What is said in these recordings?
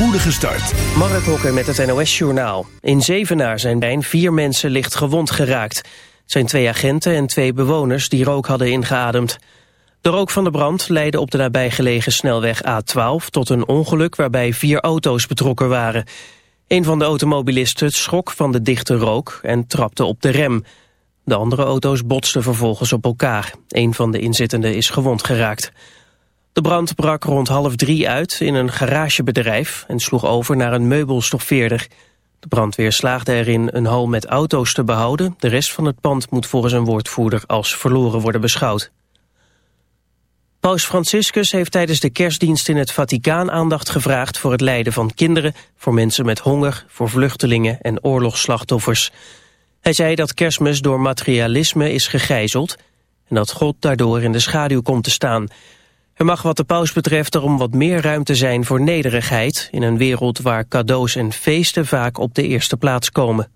spoedige start. Mark Hokker met het NOS-journaal. In Zevenaar zijn bijna vier mensen licht gewond geraakt. Het zijn twee agenten en twee bewoners die rook hadden ingeademd. De rook van de brand leidde op de nabijgelegen snelweg A12 tot een ongeluk waarbij vier auto's betrokken waren. Een van de automobilisten schrok van de dichte rook en trapte op de rem. De andere auto's botsten vervolgens op elkaar. Een van de inzittenden is gewond geraakt. De brand brak rond half drie uit in een garagebedrijf en sloeg over naar een meubelstoffeerder. De brandweer slaagde erin een hal met auto's te behouden. De rest van het pand moet volgens een woordvoerder als verloren worden beschouwd. Paus Franciscus heeft tijdens de kerstdienst in het Vaticaan aandacht gevraagd voor het lijden van kinderen, voor mensen met honger, voor vluchtelingen en oorlogsslachtoffers. Hij zei dat kerstmis door materialisme is gegijzeld en dat God daardoor in de schaduw komt te staan. Er mag wat de paus betreft erom wat meer ruimte zijn voor nederigheid... in een wereld waar cadeaus en feesten vaak op de eerste plaats komen.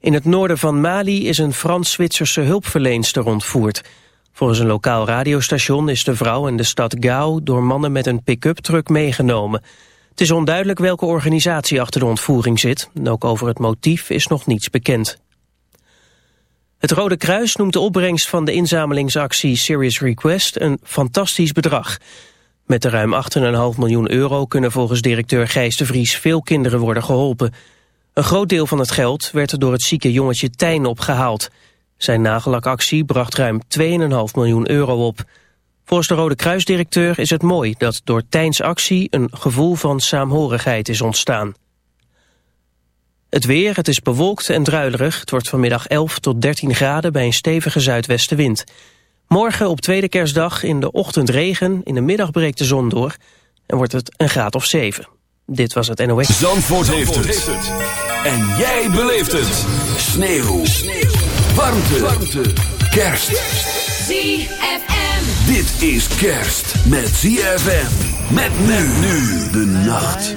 In het noorden van Mali is een Frans-Zwitserse hulpverleenster ontvoerd. Volgens een lokaal radiostation is de vrouw in de stad Gao... door mannen met een pick-up truck meegenomen. Het is onduidelijk welke organisatie achter de ontvoering zit. En ook over het motief is nog niets bekend. Het Rode Kruis noemt de opbrengst van de inzamelingsactie Serious Request een fantastisch bedrag. Met de ruim 8,5 miljoen euro kunnen volgens directeur Gijs de Vries veel kinderen worden geholpen. Een groot deel van het geld werd door het zieke jongetje Tijn opgehaald. Zijn nagellakactie bracht ruim 2,5 miljoen euro op. Volgens de Rode Kruisdirecteur is het mooi dat door Tijns actie een gevoel van saamhorigheid is ontstaan. Het weer, het is bewolkt en druilerig. Het wordt vanmiddag 11 tot 13 graden bij een stevige zuidwestenwind. Morgen op tweede kerstdag in de ochtend regen, in de middag breekt de zon door... en wordt het een graad of 7. Dit was het NOS. Zandvoort, heeft, het. En jij beleeft het. Sneeuw. Sneeuw. Warmte. Warmte. Kerst. ZFM. Dit is kerst met ZFM. Met men nu de nacht.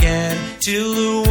till the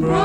bro.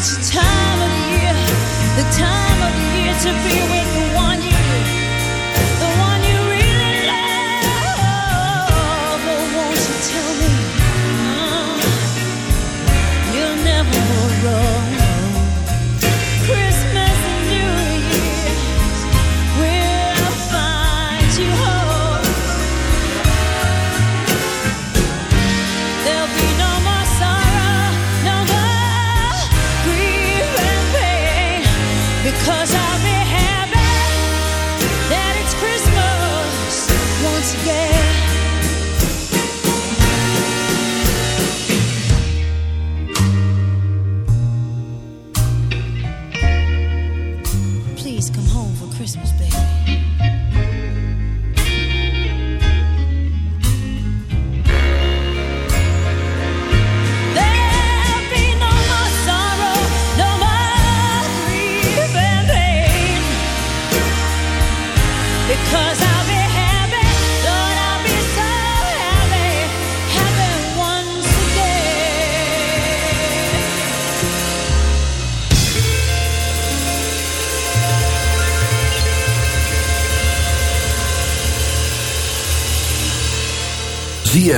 It's the time of year, the time of year to be with the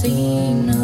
seen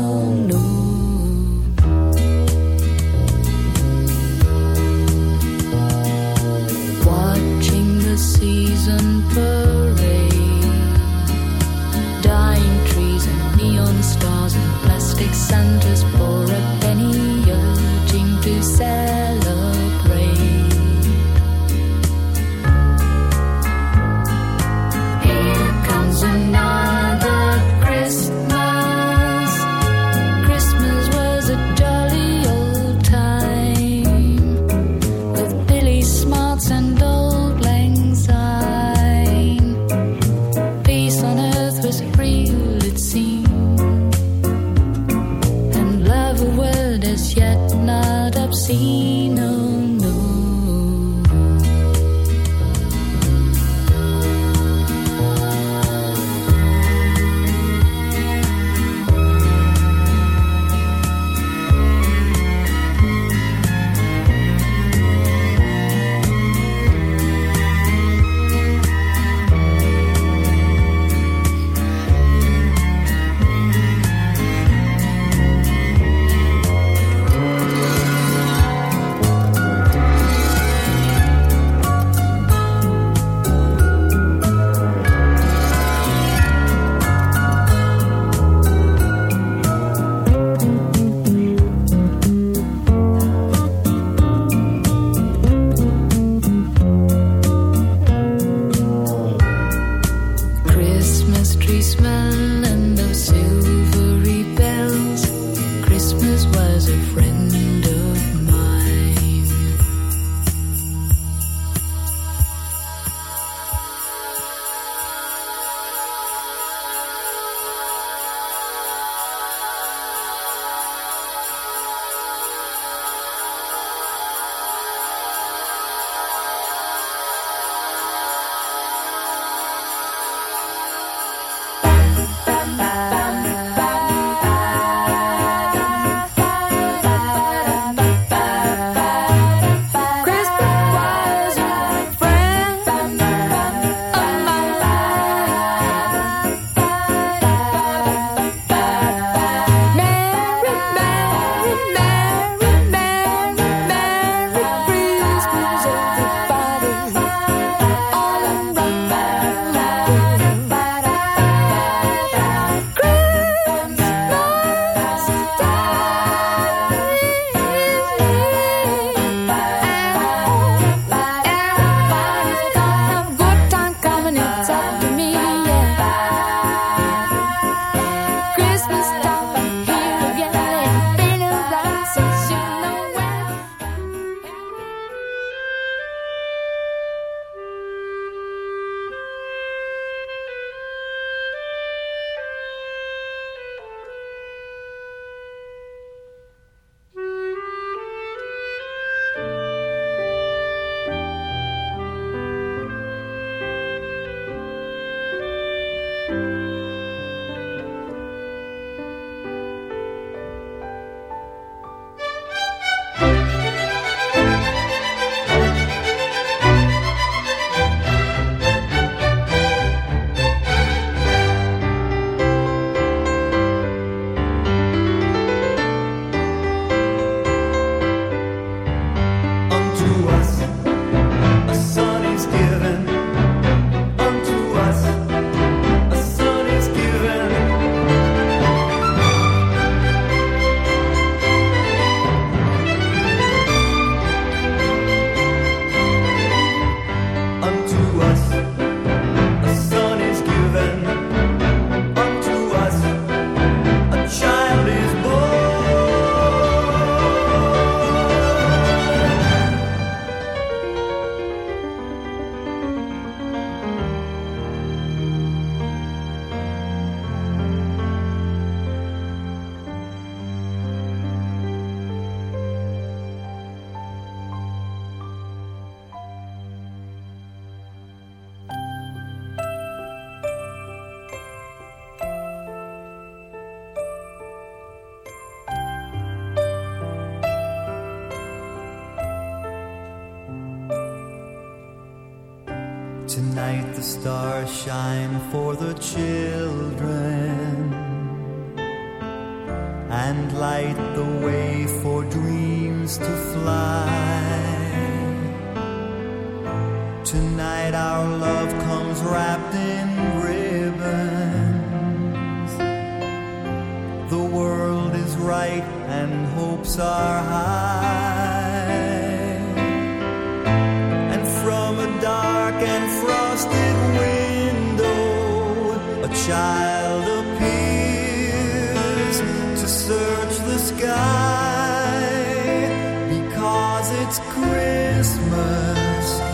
it's Christmas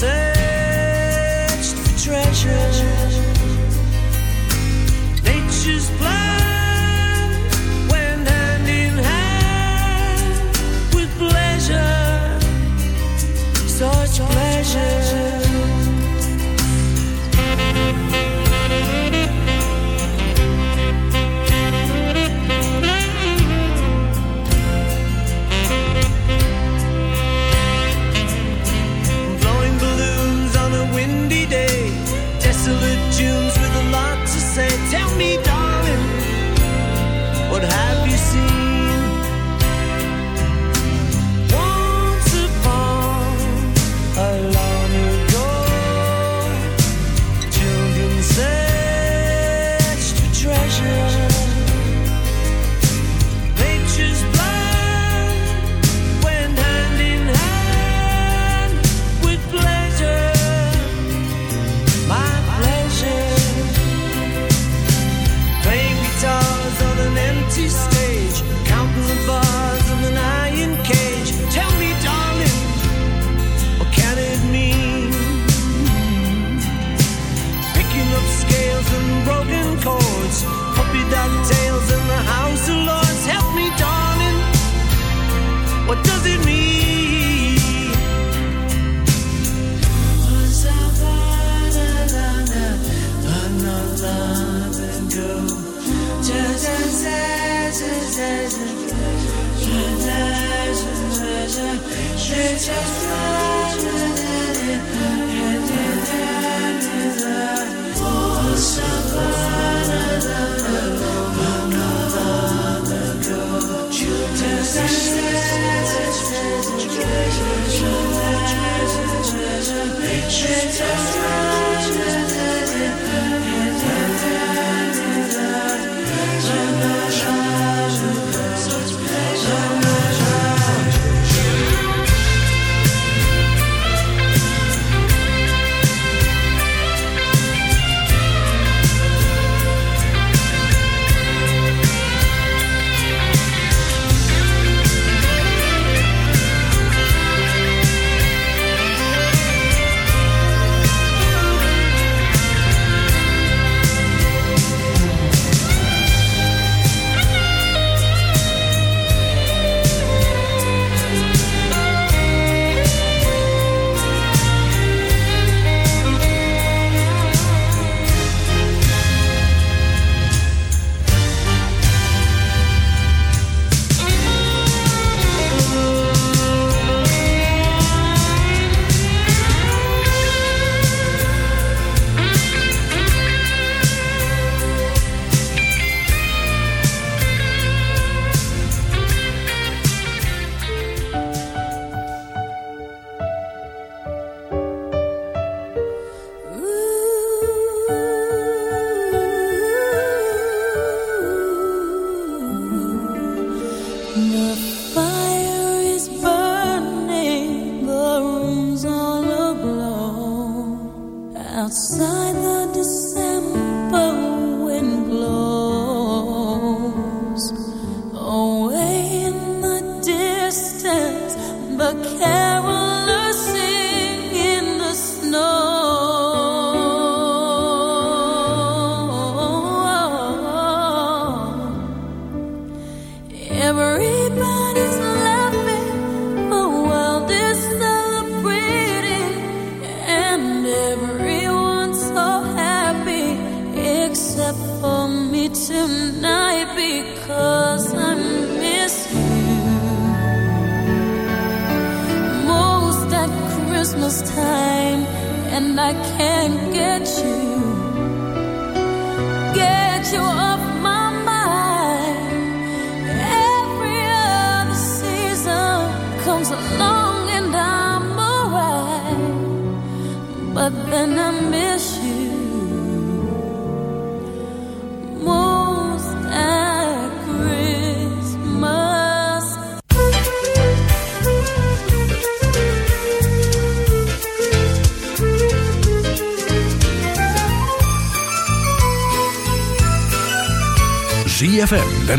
say.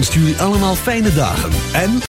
Wenst jullie allemaal fijne dagen en...